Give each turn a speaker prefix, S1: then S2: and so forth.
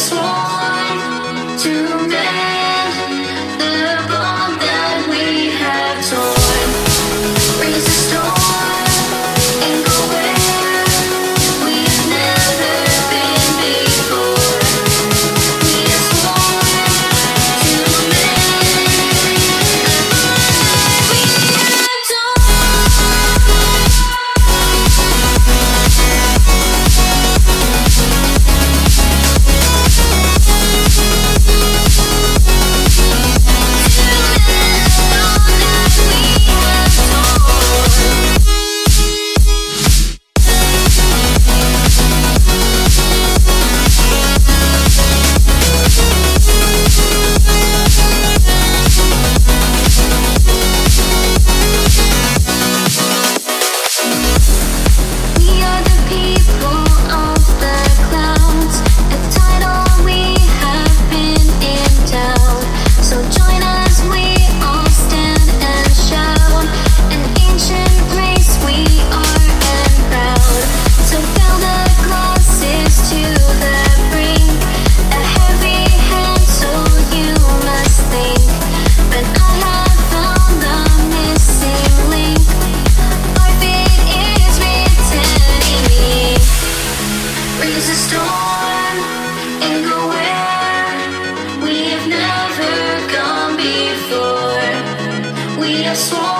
S1: Raise so